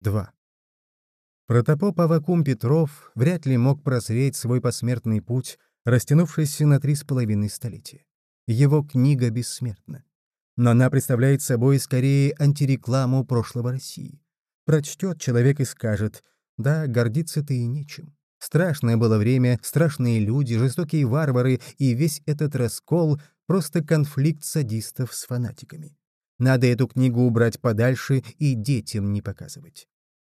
2. Протопоп Авакум Петров вряд ли мог прозреть свой посмертный путь, растянувшийся на три с половиной столетия. Его книга бессмертна. Но она представляет собой скорее антирекламу прошлого России. Прочтет человек и скажет, да, гордиться-то и нечем. Страшное было время, страшные люди, жестокие варвары, и весь этот раскол — просто конфликт садистов с фанатиками. Надо эту книгу убрать подальше и детям не показывать.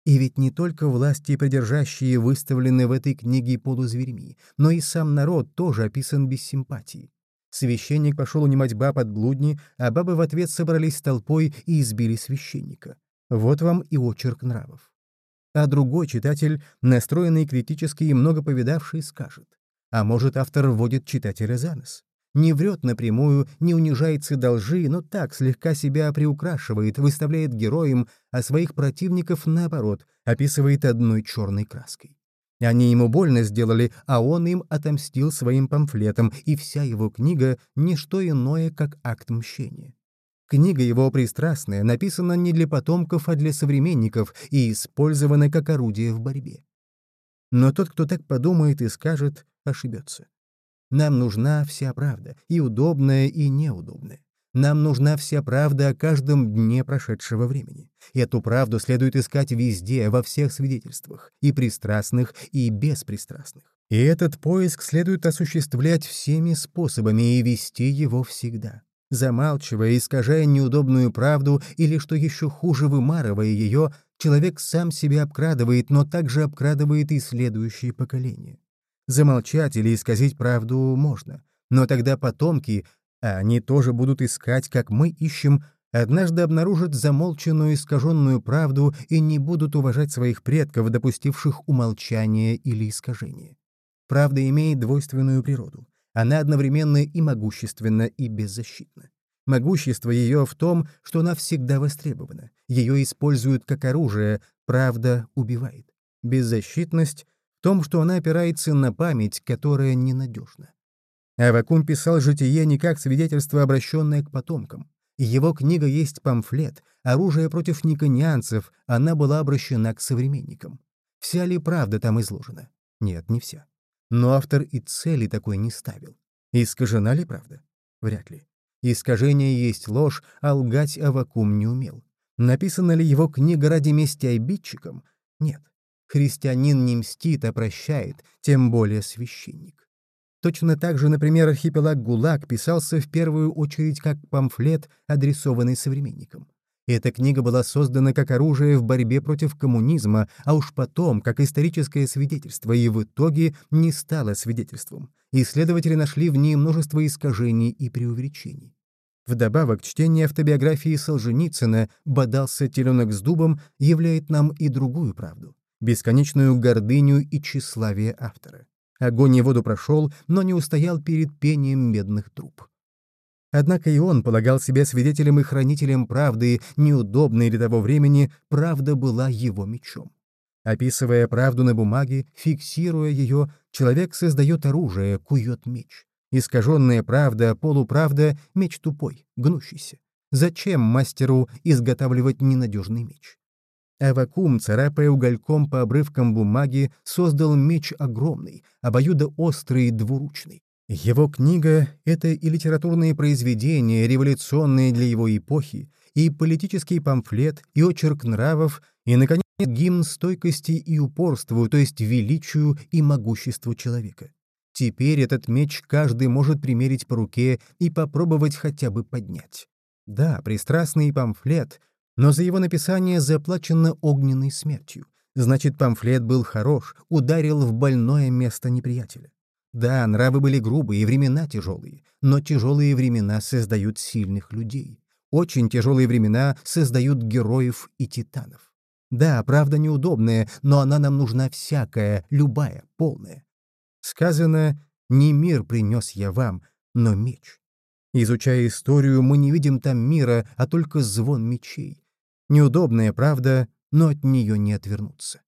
И ведь не только власти придержащие выставлены в этой книге полузверьми, но и сам народ тоже описан без симпатии. Священник пошел унимать баб от блудни, а бабы в ответ собрались толпой и избили священника. Вот вам и очерк нравов. А другой читатель, настроенный критически и много повидавший, скажет. А может, автор вводит читателя за нос? Не врет напрямую, не унижается до лжи, но так слегка себя приукрашивает, выставляет героем, а своих противников, наоборот, описывает одной черной краской. Они ему больно сделали, а он им отомстил своим памфлетом, и вся его книга — не что иное, как акт мщения. Книга его пристрастная, написана не для потомков, а для современников и использована как орудие в борьбе. Но тот, кто так подумает и скажет, ошибется. Нам нужна вся правда, и удобная, и неудобная. Нам нужна вся правда о каждом дне прошедшего времени. Эту правду следует искать везде, во всех свидетельствах, и пристрастных, и беспристрастных. И этот поиск следует осуществлять всеми способами и вести его всегда. Замалчивая, искажая неудобную правду или, что еще хуже, вымарывая ее, человек сам себя обкрадывает, но также обкрадывает и следующие поколения. Замолчать или исказить правду можно, но тогда потомки, а они тоже будут искать, как мы ищем, однажды обнаружат замолченную искаженную правду и не будут уважать своих предков, допустивших умолчание или искажение. Правда имеет двойственную природу. Она одновременно и могущественна, и беззащитна. Могущество ее в том, что она всегда востребована. Ее используют как оружие, правда убивает. Беззащитность том, что она опирается на память, которая ненадежна. Авакум писал житие не как свидетельство, обращенное к потомкам. Его книга есть памфлет, оружие против никонианцев, она была обращена к современникам. Вся ли правда там изложена? Нет, не вся. Но автор и цели такой не ставил. Искажена ли правда? Вряд ли. Искажение есть ложь, а лгать Авакум не умел. Написана ли его книга ради мести обидчикам? Нет. Христианин не мстит, а прощает, тем более священник. Точно так же, например, архипелаг ГУЛАГ писался в первую очередь как памфлет, адресованный современникам. Эта книга была создана как оружие в борьбе против коммунизма, а уж потом, как историческое свидетельство, и в итоге не стало свидетельством. Исследователи нашли в ней множество искажений и преувеличений. Вдобавок, чтение автобиографии Солженицына «Бодался теленок с дубом» являет нам и другую правду бесконечную гордыню и тщеславие автора. Огонь и воду прошел, но не устоял перед пением медных труб. Однако и он полагал себя свидетелем и хранителем правды, неудобной для того времени, правда была его мечом. Описывая правду на бумаге, фиксируя ее, человек создает оружие, кует меч. Искаженная правда, полуправда — меч тупой, гнущийся. Зачем мастеру изготавливать ненадежный меч? Авакум, царапая угольком по обрывкам бумаги, создал меч огромный, обоюдоострый и двуручный. Его книга — это и литературные произведения, революционные для его эпохи, и политический памфлет, и очерк нравов, и, наконец, гимн стойкости и упорству, то есть величию и могуществу человека. Теперь этот меч каждый может примерить по руке и попробовать хотя бы поднять. Да, пристрастный памфлет, но за его написание заплачено огненной смертью. Значит, памфлет был хорош, ударил в больное место неприятеля. Да, нравы были грубые, времена тяжелые, но тяжелые времена создают сильных людей. Очень тяжелые времена создают героев и титанов. Да, правда неудобная, но она нам нужна всякая, любая, полная. Сказано «Не мир принес я вам, но меч». Изучая историю, мы не видим там мира, а только звон мечей. Неудобная правда, но от нее не отвернуться.